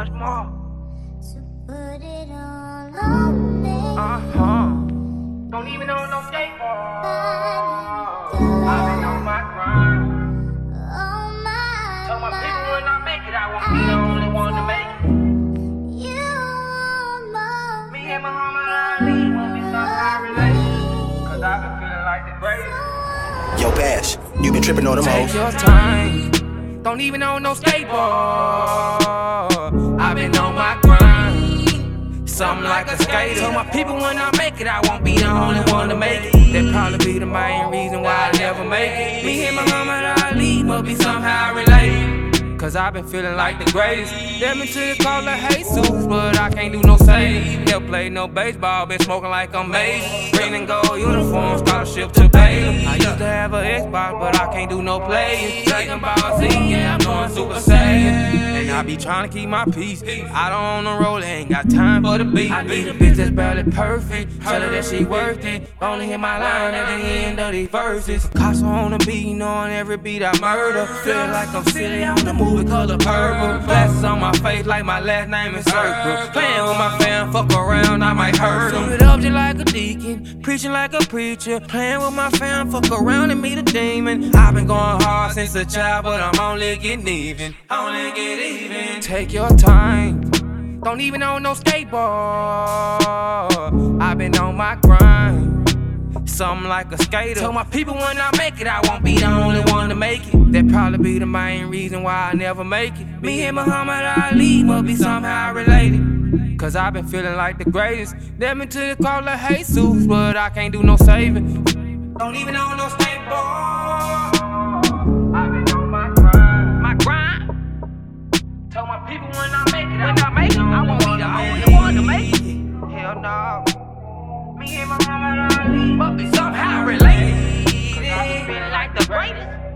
much more. So put it all on me. Uh huh. Don't even know no skateboard. I've been on my grind. Oh my, Told my people when I make it, I won't be the only one to make it. you are Me and Muhammad Ali will be somehow related. Cause I've been feeling like the greatest. Yo, Bash, you been tripping on them Take hoes. your time. Don't even own no skateboard. I've been on my grind. Something like a skater. Told my people when I make it, I won't be the only one to make it. That probably be the main reason why I never make it. Me and Muhammad Ali must be somehow related. Cause I've been feeling like the greatest. Them until you call her Jesus, but I can't do no saving. Never played no baseball, been smoking like I'm made. Green and gold uniform, scholarship to Baylor. I used to have a Xbox, but I can't do no playing. Dragon Ball Z, yeah, I'm doing Super Saiyan. And I be trying to keep my peace. I don't on the road, ain't got time for the beat. I need a bitch that's barely perfect. Tell her that she worth it. Only hit my line at the end of these verses. Cops on the beat, knowing every beat I murder. Feel like I'm sitting on the movie color purple. Glasses on my face like my last name is Urkel. Playing with my fam, fuck around, I might hurt them. Deacon, preaching like a preacher. Playing with my fam, fuck around and meet a demon. I've been going hard since a child, but I'm only getting even. Only get even. Take your time. Don't even own no skateboard. I've been on my grind. Something like a skater. Told my people when I make it, I won't be the only one to make it. That probably be the main reason why I never make it. Me and Muhammad Ali must be somehow related. Cause I've been feeling like the greatest. Them until the call her Jesus, but I can't do no saving. Don't even own no skateboard. I've been on my grind. My grind. Told my people when I make it, when I make it, I won't be the only one to make it. Hell no. Me and Muhammad Ali must be somehow related. Cause I be feeling like the greatest.